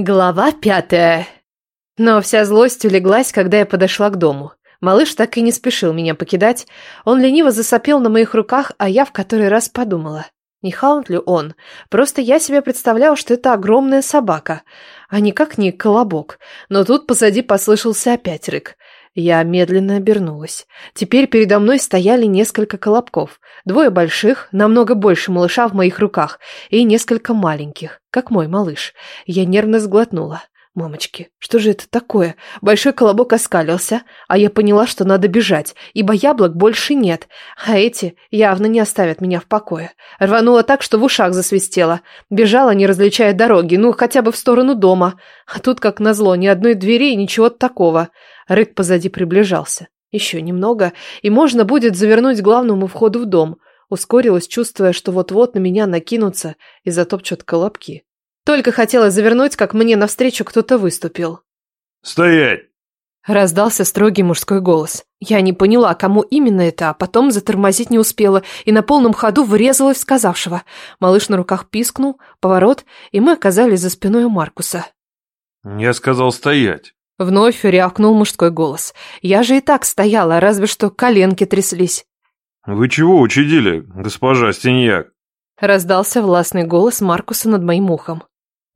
Глава пятая. Но вся злость улеглась, когда я подошла к дому. Малыш так и не спешил меня покидать. Он лениво засопел на моих руках, а я в который раз подумала. Не хаунд ли он? Просто я себе представляла, что это огромная собака, а никак не колобок. Но тут позади послышался опять рык. Я медленно обернулась. Теперь передо мной стояли несколько колобков. Двое больших, намного больше малыша в моих руках, и несколько маленьких, как мой малыш. Я нервно сглотнула. Мамочки, что же это такое? Большой колобок оскалился, а я поняла, что надо бежать, ибо яблок больше нет, а эти явно не оставят меня в покое. Рванула так, что в ушах засвистела. Бежала, не различая дороги, ну, хотя бы в сторону дома. А тут, как назло, ни одной двери и ничего такого. Рык позади приближался. Еще немного, и можно будет завернуть к главному входу в дом. Ускорилась, чувствуя, что вот-вот на меня накинутся и затопчут колобки. Только хотела завернуть, как мне навстречу кто-то выступил. «Стоять!» Раздался строгий мужской голос. Я не поняла, кому именно это, а потом затормозить не успела и на полном ходу врезалась в сказавшего. Малыш на руках пискнул, поворот, и мы оказались за спиной у Маркуса. «Я сказал стоять». Вновь рявкнул мужской голос. Я же и так стояла, разве что коленки тряслись. «Вы чего учудили, госпожа Стеньяк?» Раздался властный голос Маркуса над моим ухом.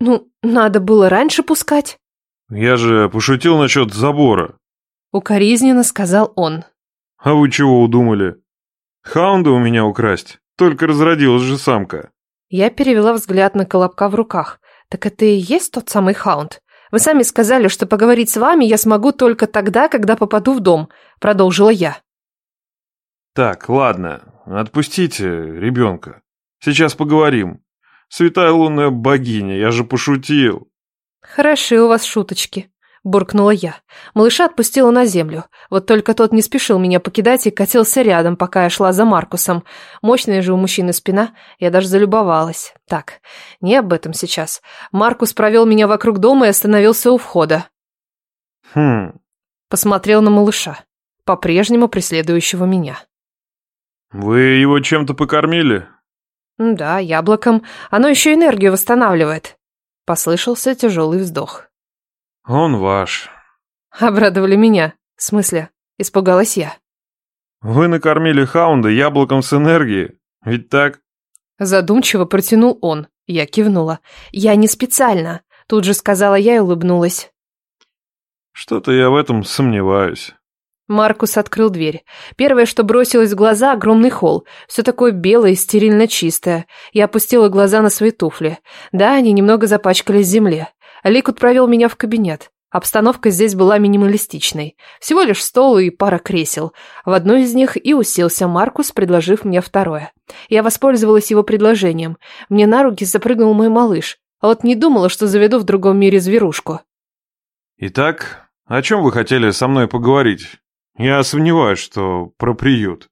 «Ну, надо было раньше пускать». «Я же пошутил насчет забора». Укоризненно сказал он. «А вы чего удумали? Хаунда у меня украсть? Только разродилась же самка». Я перевела взгляд на колобка в руках. «Так это и есть тот самый хаунд? Вы сами сказали, что поговорить с вами я смогу только тогда, когда попаду в дом», продолжила я. «Так, ладно, отпустите ребенка. Сейчас поговорим. Святая лунная богиня, я же пошутил. Хороши у вас шуточки, буркнула я. Малыша отпустила на землю. Вот только тот не спешил меня покидать и катился рядом, пока я шла за Маркусом. Мощная же у мужчины спина, я даже залюбовалась. Так, не об этом сейчас. Маркус провел меня вокруг дома и остановился у входа. Хм. Посмотрел на малыша, по-прежнему преследующего меня. Вы его чем-то покормили? «Да, яблоком. Оно еще энергию восстанавливает». Послышался тяжелый вздох. «Он ваш». Обрадовали меня. В смысле? Испугалась я. «Вы накормили Хаунда яблоком с энергией. Ведь так?» Задумчиво протянул он. Я кивнула. «Я не специально», тут же сказала я и улыбнулась. «Что-то я в этом сомневаюсь». Маркус открыл дверь. Первое, что бросилось в глаза, огромный холл. Все такое белое и стерильно чистое. Я опустила глаза на свои туфли. Да, они немного запачкались в земле. Ликут провел меня в кабинет. Обстановка здесь была минималистичной. Всего лишь стол и пара кресел. В одной из них и уселся Маркус, предложив мне второе. Я воспользовалась его предложением. Мне на руки запрыгнул мой малыш. А вот не думала, что заведу в другом мире зверушку. «Итак, о чем вы хотели со мной поговорить?» Я сомневаюсь, что про приют.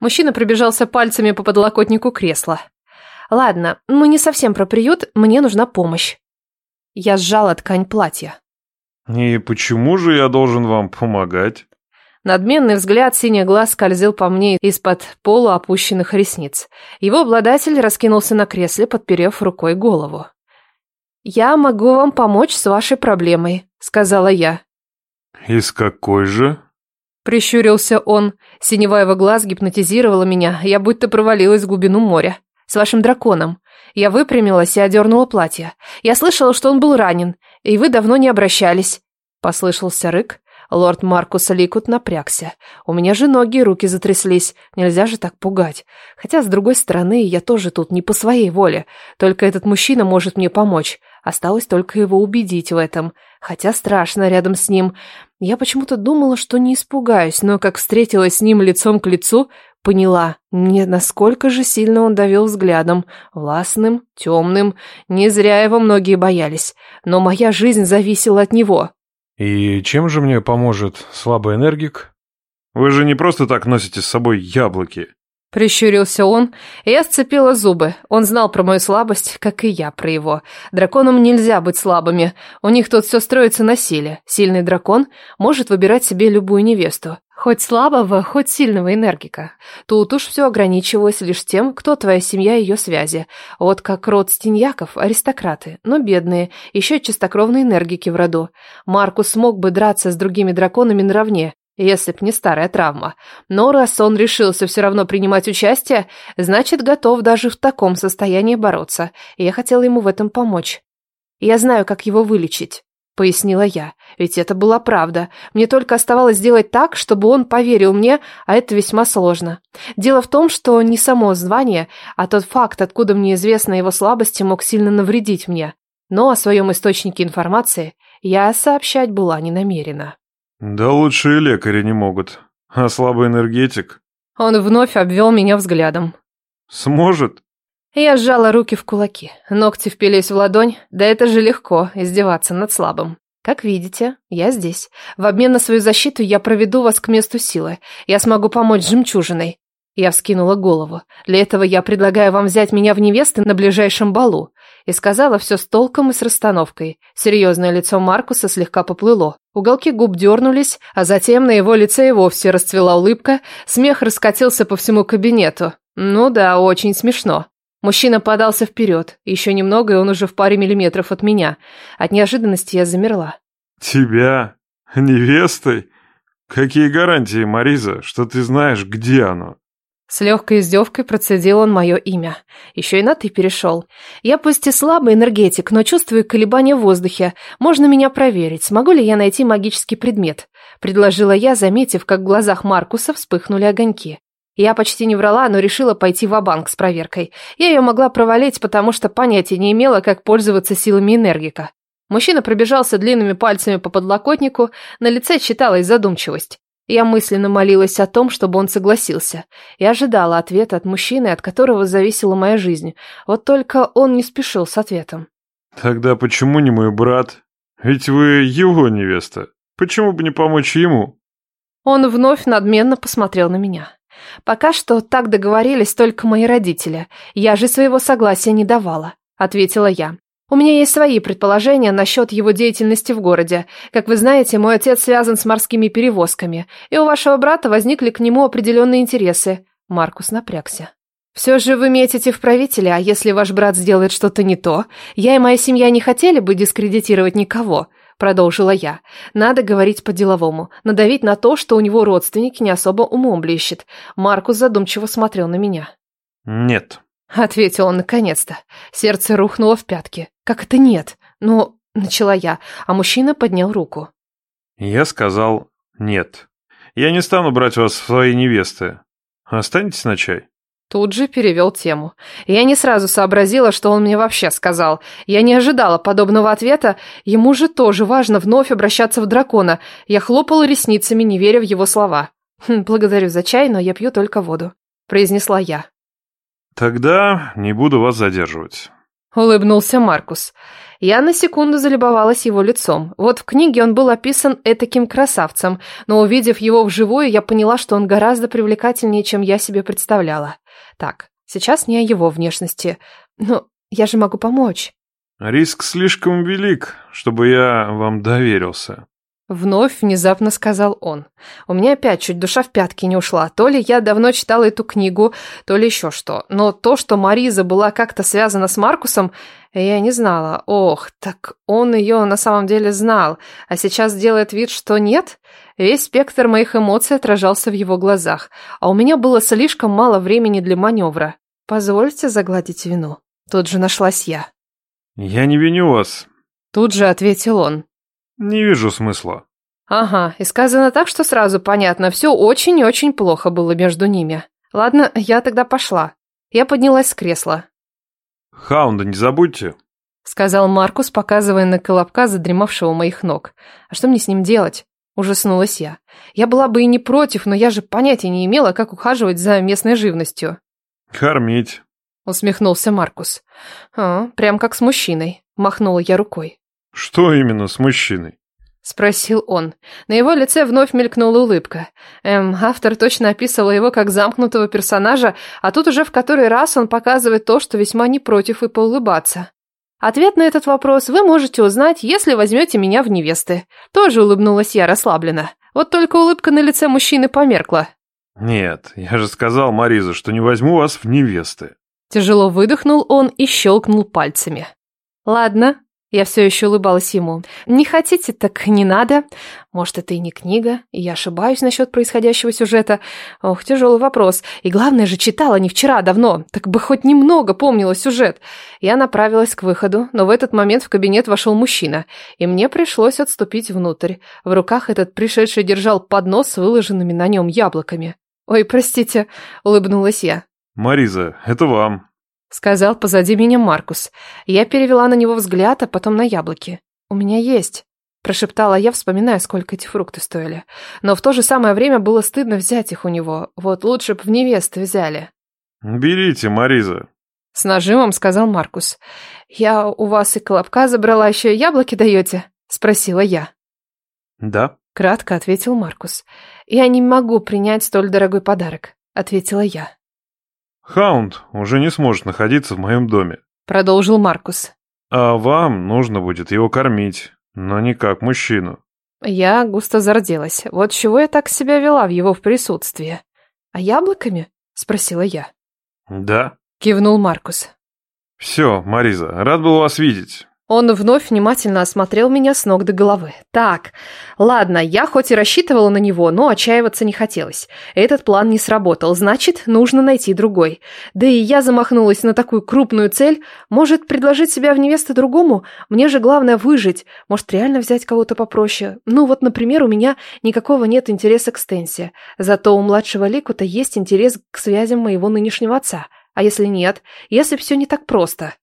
Мужчина пробежался пальцами по подлокотнику кресла. Ладно, мы не совсем про приют, мне нужна помощь. Я сжала ткань платья. И почему же я должен вам помогать? Надменный взгляд синий глаз скользил по мне из-под полуопущенных ресниц. Его обладатель раскинулся на кресле, подперев рукой голову. «Я могу вам помочь с вашей проблемой», — сказала я. «И с какой же?» Прищурился он. Синева его глаз гипнотизировала меня. Я будто провалилась в глубину моря. С вашим драконом. Я выпрямилась и одернула платье. Я слышала, что он был ранен, и вы давно не обращались. Послышался рык. Лорд Маркус Ликут напрягся. У меня же ноги и руки затряслись. Нельзя же так пугать. Хотя, с другой стороны, я тоже тут не по своей воле. Только этот мужчина может мне помочь. Осталось только его убедить в этом. Хотя страшно рядом с ним. Я почему-то думала, что не испугаюсь, но как встретилась с ним лицом к лицу, поняла, не насколько же сильно он давил взглядом, властным, темным. Не зря его многие боялись, но моя жизнь зависела от него. «И чем же мне поможет слабый энергик? Вы же не просто так носите с собой яблоки». Прищурился он, и я сцепила зубы. Он знал про мою слабость, как и я про его. Драконам нельзя быть слабыми. У них тут все строится на силе. Сильный дракон может выбирать себе любую невесту. Хоть слабого, хоть сильного энергика. Тут уж все ограничивалось лишь тем, кто твоя семья и ее связи. Вот как род Стеньяков, аристократы, но бедные, еще чистокровные энергики в роду. Маркус смог бы драться с другими драконами наравне, если б не старая травма. Но раз он решился все равно принимать участие, значит, готов даже в таком состоянии бороться, и я хотела ему в этом помочь. Я знаю, как его вылечить пояснила я. Ведь это была правда. Мне только оставалось сделать так, чтобы он поверил мне, а это весьма сложно. Дело в том, что не само звание, а тот факт, откуда мне известно его слабости, мог сильно навредить мне. Но о своем источнике информации я сообщать была не намерена. «Да лучшие лекари не могут. А слабый энергетик?» Он вновь обвел меня взглядом. «Сможет?» Я сжала руки в кулаки. Ногти впились в ладонь. Да это же легко, издеваться над слабым. Как видите, я здесь. В обмен на свою защиту я проведу вас к месту силы. Я смогу помочь жемчужиной. Я вскинула голову. Для этого я предлагаю вам взять меня в невесты на ближайшем балу. И сказала все с толком и с расстановкой. Серьезное лицо Маркуса слегка поплыло. Уголки губ дернулись, а затем на его лице и вовсе расцвела улыбка. Смех раскатился по всему кабинету. Ну да, очень смешно. Мужчина подался вперед. Еще немного, и он уже в паре миллиметров от меня. От неожиданности я замерла. «Тебя? Невестой? Какие гарантии, Мариза, что ты знаешь, где оно?» С легкой издевкой процедил он мое имя. Еще и на «ты» перешел. Я пусть и слабый энергетик, но чувствую колебания в воздухе. Можно меня проверить, смогу ли я найти магический предмет? Предложила я, заметив, как в глазах Маркуса вспыхнули огоньки. Я почти не врала, но решила пойти в банк с проверкой. Я ее могла провалить, потому что понятия не имела, как пользоваться силами энергика. Мужчина пробежался длинными пальцами по подлокотнику, на лице читалась задумчивость. Я мысленно молилась о том, чтобы он согласился. И ожидала ответа от мужчины, от которого зависела моя жизнь. Вот только он не спешил с ответом. «Тогда почему не мой брат? Ведь вы его невеста. Почему бы не помочь ему?» Он вновь надменно посмотрел на меня. Пока что так договорились только мои родители. Я же своего согласия не давала, ответила я. У меня есть свои предположения насчет его деятельности в городе. Как вы знаете, мой отец связан с морскими перевозками, и у вашего брата возникли к нему определенные интересы. Маркус напрягся. Все же вы метите в правителя, а если ваш брат сделает что-то не то, я и моя семья не хотели бы дискредитировать никого продолжила я. Надо говорить по-деловому, надавить на то, что у него родственник не особо умом блещет. Маркус задумчиво смотрел на меня. «Нет», — ответил он наконец-то. Сердце рухнуло в пятки. «Как это нет?» «Ну...» — начала я, а мужчина поднял руку. «Я сказал нет. Я не стану брать вас в свои невесты. Останетесь на чай?» Тут же перевел тему. Я не сразу сообразила, что он мне вообще сказал. Я не ожидала подобного ответа. Ему же тоже важно вновь обращаться в дракона. Я хлопала ресницами, не веря в его слова. «Хм, «Благодарю за чай, но я пью только воду», — произнесла я. «Тогда не буду вас задерживать». Улыбнулся Маркус. Я на секунду залюбовалась его лицом. Вот в книге он был описан этаким красавцем, но увидев его вживую, я поняла, что он гораздо привлекательнее, чем я себе представляла. Так, сейчас не о его внешности. Но я же могу помочь. Риск слишком велик, чтобы я вам доверился. Вновь внезапно сказал он. У меня опять чуть душа в пятки не ушла. То ли я давно читала эту книгу, то ли еще что. Но то, что Мариза была как-то связана с Маркусом, я не знала. Ох, так он ее на самом деле знал, а сейчас делает вид, что нет? Весь спектр моих эмоций отражался в его глазах, а у меня было слишком мало времени для маневра. Позвольте загладить вину. Тут же нашлась я. Я не виню вас. Тут же ответил он. Не вижу смысла. Ага, и сказано так, что сразу понятно, все очень и очень плохо было между ними. Ладно, я тогда пошла. Я поднялась с кресла. Хаунда не забудьте, сказал Маркус, показывая на колобка, задремавшего у моих ног. А что мне с ним делать? Ужаснулась я. Я была бы и не против, но я же понятия не имела, как ухаживать за местной живностью. Кормить. Усмехнулся Маркус. А, прям как с мужчиной. Махнула я рукой. «Что именно с мужчиной?» — спросил он. На его лице вновь мелькнула улыбка. Эм, автор точно описывал его как замкнутого персонажа, а тут уже в который раз он показывает то, что весьма не против и поулыбаться. Ответ на этот вопрос вы можете узнать, если возьмете меня в невесты. Тоже улыбнулась я расслабленно. Вот только улыбка на лице мужчины померкла. Нет, я же сказал, Мариза, что не возьму вас в невесты. Тяжело выдохнул он и щелкнул пальцами. Ладно, я все еще улыбалась ему. «Не хотите, так не надо. Может, это и не книга, и я ошибаюсь насчет происходящего сюжета. Ох, тяжелый вопрос. И главное же, читала не вчера, а давно. Так бы хоть немного помнила сюжет». Я направилась к выходу, но в этот момент в кабинет вошел мужчина, и мне пришлось отступить внутрь. В руках этот пришедший держал поднос с выложенными на нем яблоками. «Ой, простите», — улыбнулась я. «Мариза, это вам. Сказал позади меня Маркус. Я перевела на него взгляд, а потом на яблоки. «У меня есть», – прошептала я, вспоминая, сколько эти фрукты стоили. Но в то же самое время было стыдно взять их у него. Вот лучше бы в невесты взяли. «Берите, Мариза», – с нажимом сказал Маркус. «Я у вас и колобка забрала, еще и яблоки даете?» – спросила я. «Да», – кратко ответил Маркус. «Я не могу принять столь дорогой подарок», – ответила я. Хаунд уже не сможет находиться в моем доме. Продолжил Маркус. А вам нужно будет его кормить, но не как мужчину. Я густо зарделась. Вот чего я так себя вела в его присутствии. А яблоками? Спросила я. Да. Кивнул Маркус. Все, Мариза, рад был вас видеть. Он вновь внимательно осмотрел меня с ног до головы. Так, ладно, я хоть и рассчитывала на него, но отчаиваться не хотелось. Этот план не сработал, значит, нужно найти другой. Да и я замахнулась на такую крупную цель. Может, предложить себя в невесты другому? Мне же главное выжить. Может, реально взять кого-то попроще? Ну вот, например, у меня никакого нет интереса к Стенсе. Зато у младшего Ликута есть интерес к связям моего нынешнего отца. А если нет? Если все не так просто?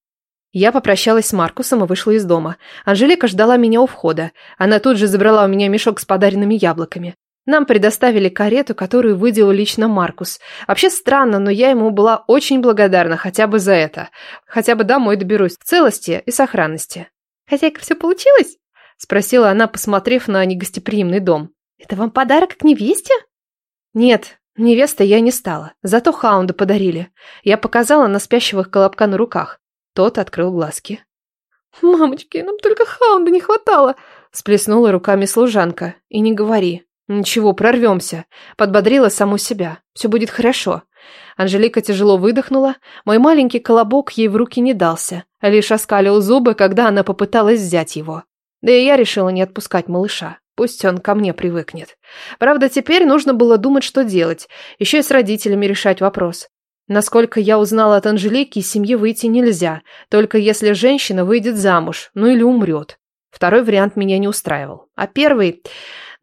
Я попрощалась с Маркусом и вышла из дома. Анжелика ждала меня у входа. Она тут же забрала у меня мешок с подаренными яблоками. Нам предоставили карету, которую выделил лично Маркус. Вообще странно, но я ему была очень благодарна хотя бы за это. Хотя бы домой доберусь в целости и сохранности. «Хозяйка, все получилось?» – спросила она, посмотрев на негостеприимный дом. «Это вам подарок к невесте?» «Нет, невеста я не стала. Зато хаунда подарили. Я показала на спящего колобка на руках. Тот открыл глазки. «Мамочки, нам только хаунда не хватало!» Сплеснула руками служанка. «И не говори. Ничего, прорвемся!» Подбодрила саму себя. «Все будет хорошо». Анжелика тяжело выдохнула. Мой маленький колобок ей в руки не дался, лишь оскалил зубы, когда она попыталась взять его. Да и я решила не отпускать малыша. Пусть он ко мне привыкнет. Правда, теперь нужно было думать, что делать. Еще и с родителями решать вопрос. Насколько я узнала от Анжелики, из семьи выйти нельзя, только если женщина выйдет замуж, ну или умрет. Второй вариант меня не устраивал. А первый...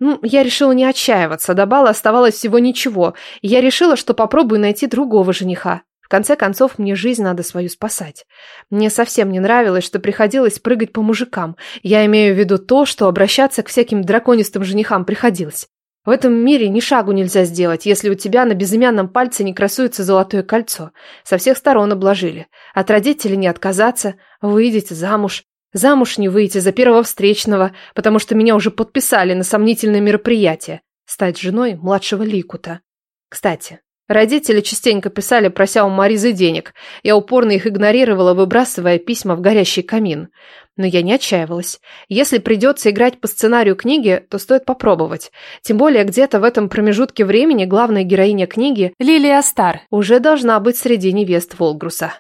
Ну, я решила не отчаиваться, до бала оставалось всего ничего, я решила, что попробую найти другого жениха. В конце концов, мне жизнь надо свою спасать. Мне совсем не нравилось, что приходилось прыгать по мужикам. Я имею в виду то, что обращаться к всяким драконистым женихам приходилось. В этом мире ни шагу нельзя сделать, если у тебя на безымянном пальце не красуется золотое кольцо. Со всех сторон обложили. От родителей не отказаться, выйдете замуж. Замуж не выйти за первого встречного, потому что меня уже подписали на сомнительное мероприятие. Стать женой младшего Ликута. Кстати, Родители частенько писали, прося у Маризы денег. Я упорно их игнорировала, выбрасывая письма в горящий камин. Но я не отчаивалась. Если придется играть по сценарию книги, то стоит попробовать. Тем более где-то в этом промежутке времени главная героиня книги, Лилия Стар, уже должна быть среди невест Волгруса.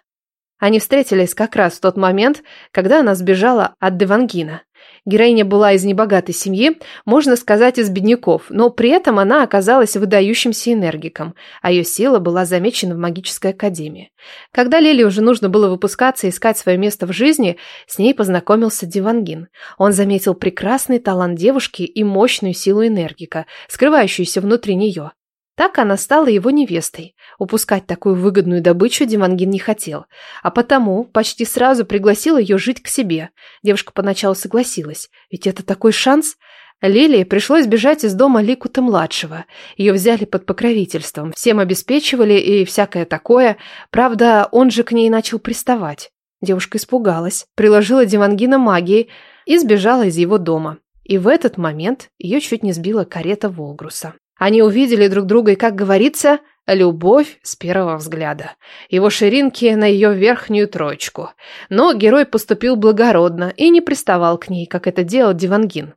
Они встретились как раз в тот момент, когда она сбежала от Девангина. Героиня была из небогатой семьи, можно сказать, из бедняков, но при этом она оказалась выдающимся энергиком, а ее сила была замечена в магической академии. Когда Лиле уже нужно было выпускаться и искать свое место в жизни, с ней познакомился Дивангин. Он заметил прекрасный талант девушки и мощную силу энергика, скрывающуюся внутри нее. Так она стала его невестой. Упускать такую выгодную добычу Димангин не хотел, а потому почти сразу пригласил ее жить к себе. Девушка поначалу согласилась, ведь это такой шанс. Лилии пришлось бежать из дома Ликута-младшего. Ее взяли под покровительством, всем обеспечивали и всякое такое. Правда, он же к ней начал приставать. Девушка испугалась, приложила Дивангина магией и сбежала из его дома. И в этот момент ее чуть не сбила карета Волгруса. Они увидели друг друга и, как говорится, любовь с первого взгляда. Его ширинки на ее верхнюю троечку. Но герой поступил благородно и не приставал к ней, как это делал Дивангин.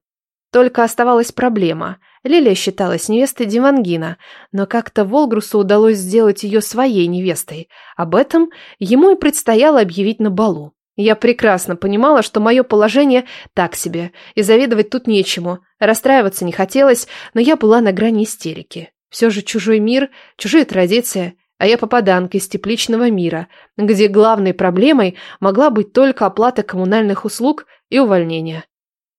Только оставалась проблема. Лилия считалась невестой Дивангина, но как-то Волгрусу удалось сделать ее своей невестой. Об этом ему и предстояло объявить на балу. Я прекрасно понимала, что мое положение так себе, и завидовать тут нечему. Расстраиваться не хотелось, но я была на грани истерики. Все же чужой мир, чужие традиции, а я попаданка из тепличного мира, где главной проблемой могла быть только оплата коммунальных услуг и увольнение.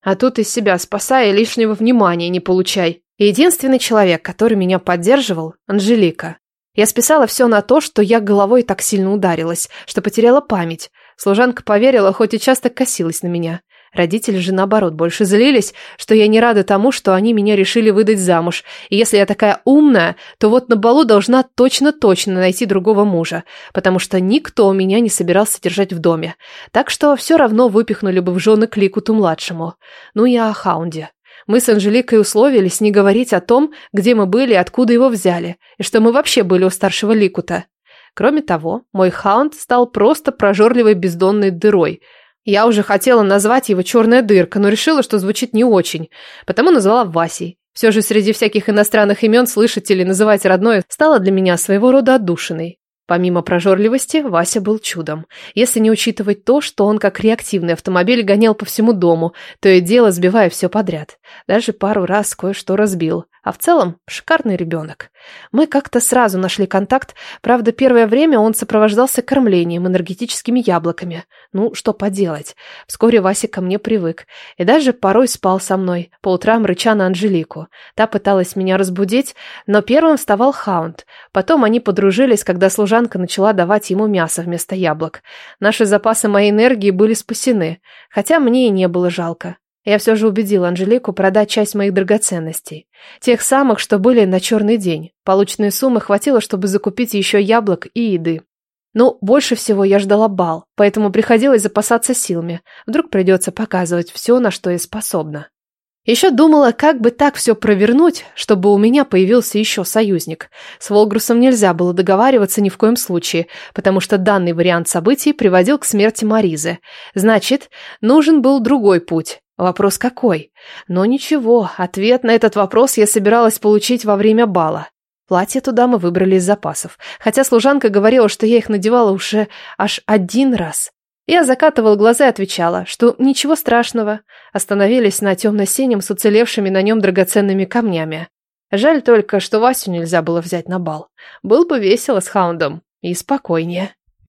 А тут из себя спасая лишнего внимания не получай. Единственный человек, который меня поддерживал – Анжелика. Я списала все на то, что я головой так сильно ударилась, что потеряла память. Служанка поверила, хоть и часто косилась на меня. Родители же, наоборот, больше злились, что я не рада тому, что они меня решили выдать замуж. И если я такая умная, то вот на балу должна точно-точно найти другого мужа, потому что никто меня не собирался держать в доме. Так что все равно выпихнули бы в жены к Ликуту-младшему. Ну и о Хаунде. Мы с Анжеликой условились не говорить о том, где мы были откуда его взяли, и что мы вообще были у старшего Ликута. Кроме того, мой хаунд стал просто прожорливой бездонной дырой. Я уже хотела назвать его «черная дырка», но решила, что звучит не очень, потому назвала Васей. Все же среди всяких иностранных имен слышать или называть родное стало для меня своего рода отдушиной. Помимо прожорливости, Вася был чудом. Если не учитывать то, что он как реактивный автомобиль гонял по всему дому, то и дело сбивая все подряд. Даже пару раз кое-что разбил. А в целом, шикарный ребенок. Мы как-то сразу нашли контакт, правда, первое время он сопровождался кормлением энергетическими яблоками. Ну, что поделать. Вскоре Вася ко мне привык. И даже порой спал со мной, по утрам рыча на Анжелику. Та пыталась меня разбудить, но первым вставал Хаунд. Потом они подружились, когда служанка начала давать ему мясо вместо яблок. Наши запасы моей энергии были спасены, хотя мне и не было жалко. Я все же убедила Анжелику продать часть моих драгоценностей. Тех самых, что были на черный день. Полученной суммы хватило, чтобы закупить еще яблок и еды. Но больше всего я ждала бал, поэтому приходилось запасаться силами. Вдруг придется показывать все, на что я способна. Еще думала, как бы так все провернуть, чтобы у меня появился еще союзник. С Волгрусом нельзя было договариваться ни в коем случае, потому что данный вариант событий приводил к смерти Маризы. Значит, нужен был другой путь. Вопрос какой? Но ничего, ответ на этот вопрос я собиралась получить во время бала. Платье туда мы выбрали из запасов, хотя служанка говорила, что я их надевала уже аж один раз. Я закатывала глаза и отвечала, что ничего страшного. Остановились на темно-синем с уцелевшими на нем драгоценными камнями. Жаль только, что Васю нельзя было взять на бал. Был бы весело с Хаундом и спокойнее.